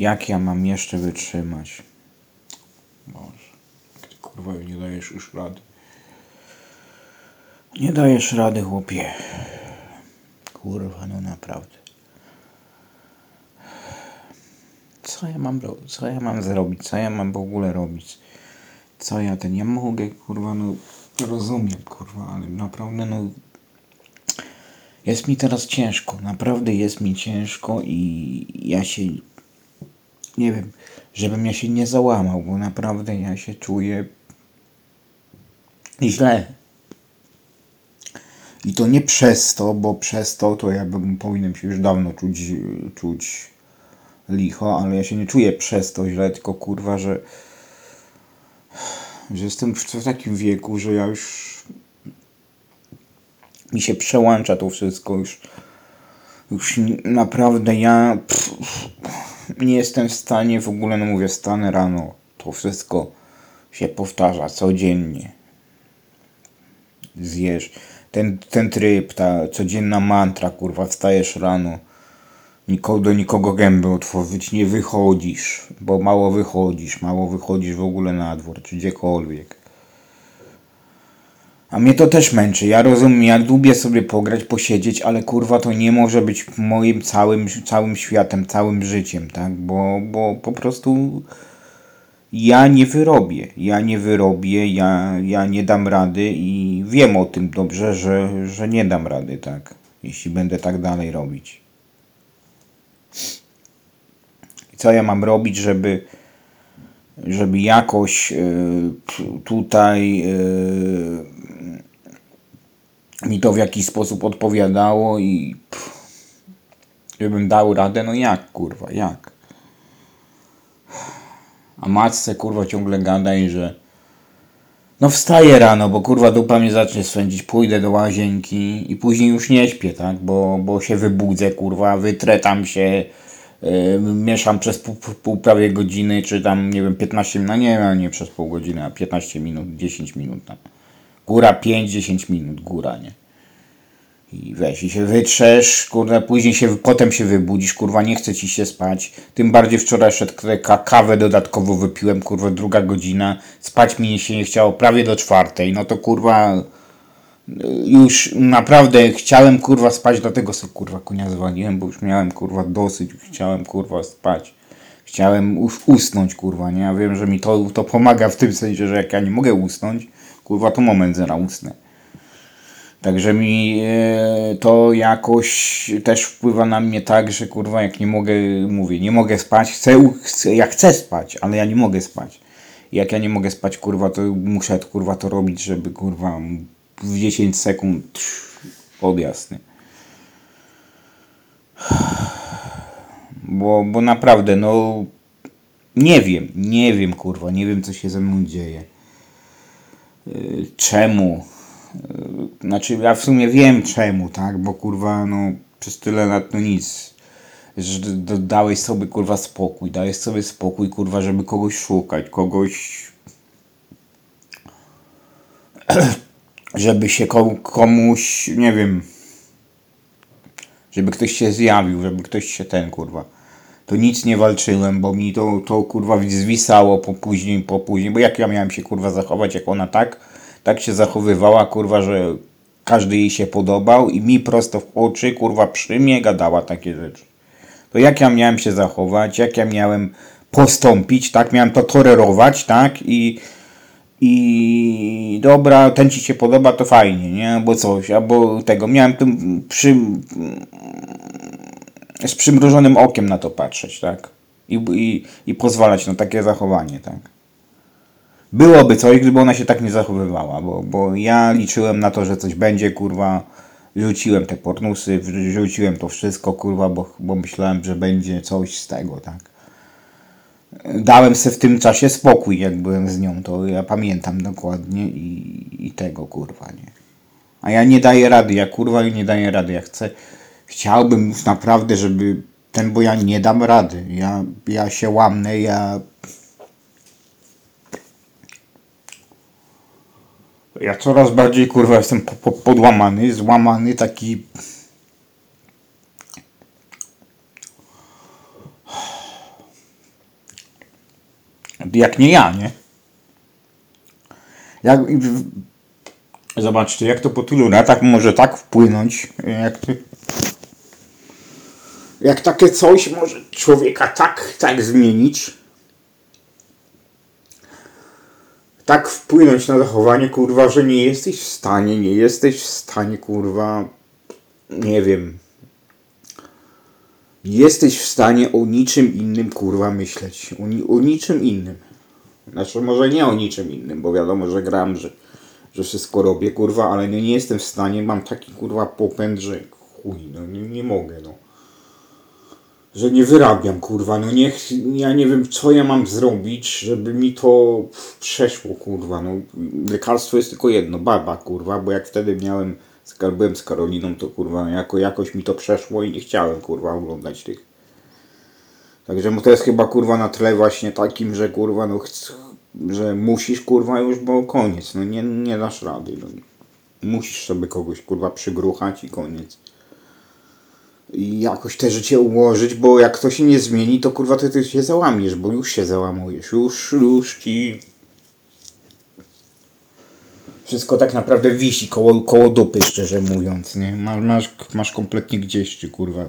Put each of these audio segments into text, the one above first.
Jak ja mam jeszcze wytrzymać? Boże, ty kurwa nie dajesz już rady. Nie dajesz rady, chłopie. Kurwa, no naprawdę. Co ja mam? Co ja mam zrobić? Co ja mam w ogóle robić? Co ja ten... Ja mogę, kurwa, no... Rozumiem, kurwa, ale naprawdę, no... Jest mi teraz ciężko. Naprawdę jest mi ciężko i ja się... Nie wiem, żebym ja się nie załamał, bo naprawdę ja się czuję... Źle. I to nie przez to, bo przez to to ja bym powinienem się już dawno czuć, czuć licho, ale ja się nie czuję przez to źle, tylko kurwa, że, że jestem w, takim wieku, że ja już mi się przełącza to wszystko, już, już naprawdę ja pff, nie jestem w stanie w ogóle, no mówię, stanę rano, to wszystko się powtarza codziennie. Zjesz ten, ten tryb, ta codzienna mantra, kurwa, wstajesz rano, nikogo, do nikogo gęby otworzyć, nie wychodzisz, bo mało wychodzisz, mało wychodzisz w ogóle na dwór, czy gdziekolwiek. A mnie to też męczy. Ja rozumiem, ja lubię sobie pograć, posiedzieć, ale kurwa to nie może być moim całym, całym światem, całym życiem, tak? Bo, bo po prostu ja nie wyrobię, ja nie wyrobię, ja, ja nie dam rady i wiem o tym dobrze, że, że nie dam rady, tak, jeśli będę tak dalej robić. Co ja mam robić, żeby, żeby jakoś y, tutaj y, mi to w jakiś sposób odpowiadało i pff, żebym dał radę, no jak kurwa, jak? A matce kurwa ciągle gadaj, że no wstaję rano, bo kurwa dupa mnie zacznie swędzić, pójdę do łazienki i później już nie śpię, tak? Bo, bo się wybudzę, kurwa, wytrę tam się, yy, mieszam przez pół, pół prawie godziny, czy tam, nie wiem, 15 minut, no nie, nie przez pół godziny, a 15 minut, 10 minut tam. Góra 5-10 minut, góra, nie? I weź, i się wytrzesz, kurwa, później się, potem się wybudzisz, kurwa, nie chce ci się spać. Tym bardziej wczoraj szedł kawę dodatkowo wypiłem, kurwa, druga godzina. Spać mi się nie chciało prawie do czwartej. No to kurwa, już naprawdę chciałem, kurwa, spać, dlatego sobie, kurwa, kunia zwaliłem, bo już miałem, kurwa, dosyć, chciałem, kurwa, spać. Chciałem usnąć, kurwa, nie? Ja wiem, że mi to, to pomaga w tym sensie, że jak ja nie mogę usnąć, kurwa, to moment zera usnę. Także mi e, to jakoś też wpływa na mnie tak, że kurwa jak nie mogę, mówię, nie mogę spać, chcę, chcę ja chcę spać, ale ja nie mogę spać. Jak ja nie mogę spać, kurwa, to muszę kurwa to robić, żeby kurwa w 10 sekund odjazd. Bo, bo naprawdę, no nie wiem, nie wiem kurwa, nie wiem co się ze mną dzieje. E, czemu? E, znaczy, ja w sumie wiem czemu, tak? Bo kurwa, no przez tyle lat no nic. Że dałeś sobie kurwa spokój, dałeś sobie spokój, kurwa, żeby kogoś szukać, kogoś. żeby się komuś, nie wiem. Żeby ktoś się zjawił, żeby ktoś się ten kurwa. To nic nie walczyłem, bo mi to, to kurwa zwisało po później, po później. Bo jak ja miałem się kurwa zachować, jak ona tak tak się zachowywała, kurwa, że każdy jej się podobał i mi prosto w oczy, kurwa, przy mnie gadała takie rzeczy. To jak ja miałem się zachować, jak ja miałem postąpić, tak, miałem to tolerować, tak, i i dobra, ten ci się podoba, to fajnie, nie, albo coś, albo tego, miałem tym przy, z przymrużonym okiem na to patrzeć, tak, i, i, i pozwalać na takie zachowanie, tak byłoby coś, gdyby ona się tak nie zachowywała, bo, bo ja liczyłem na to, że coś będzie, kurwa, rzuciłem te pornusy, rzuciłem to wszystko, kurwa, bo, bo myślałem, że będzie coś z tego, tak. Dałem sobie w tym czasie spokój, jak byłem z nią, to ja pamiętam dokładnie i, i tego, kurwa, nie. A ja nie daję rady, ja kurwa nie daję rady, ja chcę, chciałbym już naprawdę, żeby ten, bo ja nie dam rady, ja, ja się łamnę, ja Ja coraz bardziej kurwa jestem po, po, podłamany, złamany, taki. Jak nie ja, nie? Jak, zobaczcie, jak to po tylu latach może tak wpłynąć, jak, jak takie coś może człowieka tak, tak zmienić, tak wpłynąć na zachowanie, kurwa, że nie jesteś w stanie, nie jesteś w stanie, kurwa, nie wiem, jesteś w stanie o niczym innym, kurwa, myśleć. O, ni o niczym innym. Znaczy, może nie o niczym innym, bo wiadomo, że gram, że, że wszystko robię, kurwa, ale nie, nie jestem w stanie, mam taki, kurwa, popęd, że chuj, no nie, nie mogę, no. Że nie wyrabiam, kurwa, no niech, ja nie wiem, co ja mam zrobić, żeby mi to przeszło, kurwa, no. Lekarstwo jest tylko jedno, baba, kurwa, bo jak wtedy miałem byłem z Karoliną, to kurwa jako, jakoś mi to przeszło i nie chciałem kurwa oglądać tych. Także to jest chyba kurwa na tle właśnie takim, że kurwa no że musisz kurwa już, bo koniec, no nie, nie dasz rady. No. Musisz sobie kogoś kurwa przygruchać i koniec. I jakoś te życie ułożyć, bo jak to się nie zmieni, to kurwa ty, ty się załamiesz, bo już się załamujesz, już, już ci wszystko tak naprawdę wisi koło, koło dupy, szczerze mówiąc, nie? Masz, masz, masz kompletnie gdzieś, czy kurwa,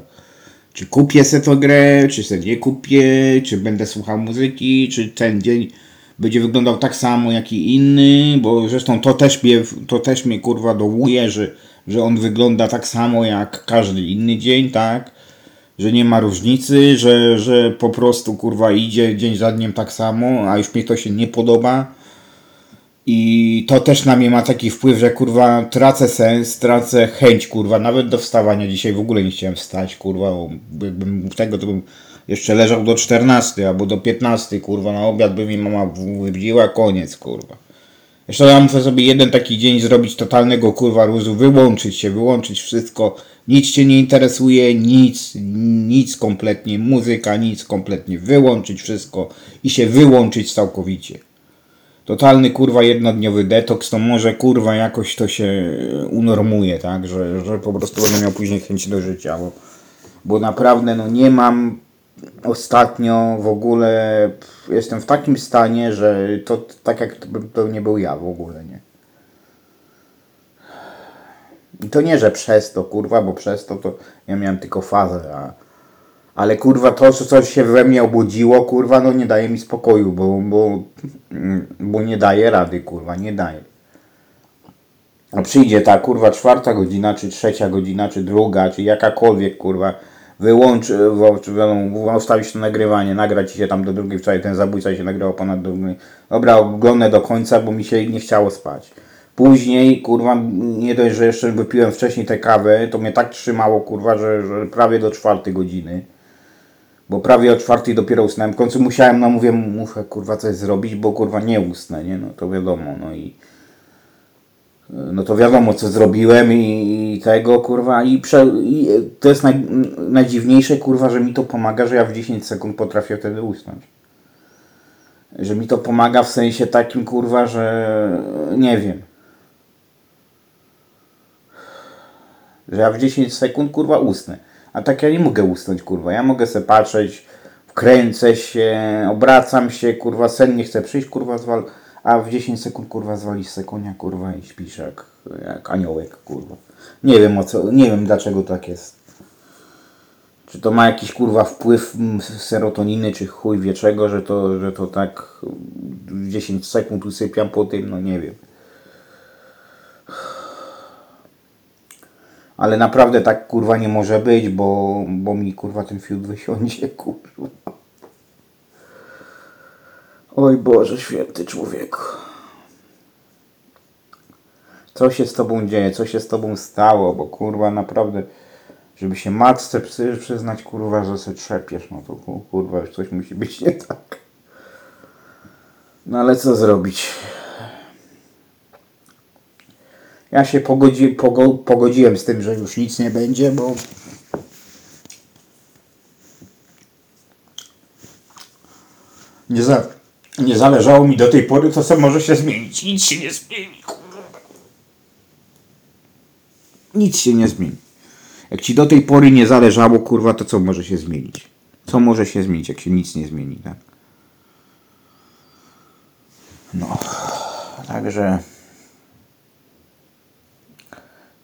czy kupię se to grę, czy se nie kupię, czy będę słuchał muzyki, czy ten dzień będzie wyglądał tak samo jak i inny, bo zresztą to też mnie, to też mnie kurwa dołuje, że, że on wygląda tak samo jak każdy inny dzień, tak? Że nie ma różnicy, że, że po prostu kurwa idzie dzień za dniem tak samo, a już mi to się nie podoba i to też na mnie ma taki wpływ, że kurwa tracę sens, tracę chęć kurwa, nawet do wstawania dzisiaj w ogóle nie chciałem wstać kurwa, bo jakbym tego to bym jeszcze leżał do 14 albo do 15 kurwa, na obiad by mi mama wybiła, koniec kurwa. Jeszcze ja muszę sobie jeden taki dzień zrobić totalnego kurwa luzu, wyłączyć się, wyłączyć wszystko, nic cię nie interesuje, nic, nic kompletnie, muzyka, nic kompletnie, wyłączyć wszystko i się wyłączyć całkowicie. Totalny kurwa jednodniowy detoks, to może kurwa jakoś to się unormuje, tak, że, że po prostu będę miał później chęć do życia, bo, bo naprawdę no nie mam ostatnio w ogóle, jestem w takim stanie, że to tak jak to, to nie był ja w ogóle, nie. I to nie, że przez to kurwa, bo przez to to ja miałem tylko fazę, a ale kurwa to, co coś się we mnie obudziło, kurwa, no nie daje mi spokoju, bo, bo, bo nie daje rady, kurwa, nie daje. A przyjdzie ta kurwa czwarta godzina, czy trzecia godzina, czy druga, czy jakakolwiek kurwa, wyłącz, wiadomo, ustawić to nagrywanie, nagrać się tam do drugiej, wczoraj ten zabójca się nagrywał ponad drugiej. Dobra, oglądnę do końca, bo mi się nie chciało spać. Później, kurwa, nie dość, że jeszcze wypiłem wcześniej tę kawę, to mnie tak trzymało, kurwa, że, że prawie do czwartej godziny bo prawie o czwartej dopiero usnąłem. W końcu musiałem, no mówię, muszę kurwa coś zrobić, bo kurwa nie usnę, nie? No to wiadomo, no i no to wiadomo co zrobiłem i, i tego kurwa i, prze, i to jest naj, najdziwniejsze kurwa, że mi to pomaga, że ja w 10 sekund potrafię wtedy usnąć. Że mi to pomaga w sensie takim kurwa, że nie wiem. Że ja w 10 sekund kurwa usnę. A tak ja nie mogę usnąć, kurwa. Ja mogę sobie patrzeć, wkręcę się, obracam się, kurwa, sen nie chce przyjść, kurwa, zwal... A w 10 sekund, kurwa, zwalisz se konia, kurwa, i śpisz jak, jak aniołek, kurwa. Nie wiem o co, nie wiem dlaczego tak jest. Czy to ma jakiś, kurwa, wpływ serotoniny, czy chuj wie czego, że to, że to tak w 10 sekund usypiam po tym, no nie wiem. Ale naprawdę tak kurwa nie może być, bo, bo mi kurwa ten fiut wysiądzie, kurwa. Oj Boże, święty człowieku. Co się z tobą dzieje? Co się z tobą stało? Bo kurwa naprawdę, żeby się matce przyznać, kurwa, że się trzepiesz, no to kurwa już coś musi być nie tak. No ale co zrobić? Ja się pogodzi, pogo, pogodziłem z tym, że już nic nie będzie, bo nie, za, nie zależało mi do tej pory, to co może się zmienić. Nic się nie zmieni, kurwa. Nic się nie zmieni. Jak ci do tej pory nie zależało, kurwa, to co może się zmienić? Co może się zmienić, jak się nic nie zmieni, tak? No, także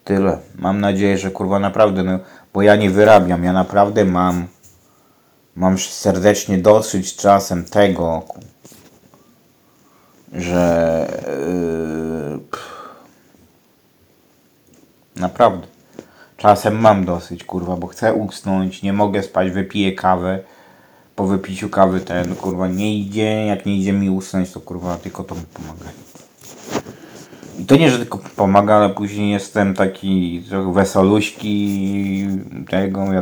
tyle. Mam nadzieję, że kurwa naprawdę, no, bo ja nie wyrabiam, ja naprawdę mam, mam serdecznie dosyć czasem tego, że yy, naprawdę. Czasem mam dosyć, kurwa, bo chcę usnąć, nie mogę spać, wypiję kawę. Po wypiciu kawy ten, kurwa, nie idzie, jak nie idzie mi usnąć, to kurwa, tylko to mi pomaga. I to nie, że tylko pomaga, ale później jestem taki trochę wesoluśki, tego, wiadomo.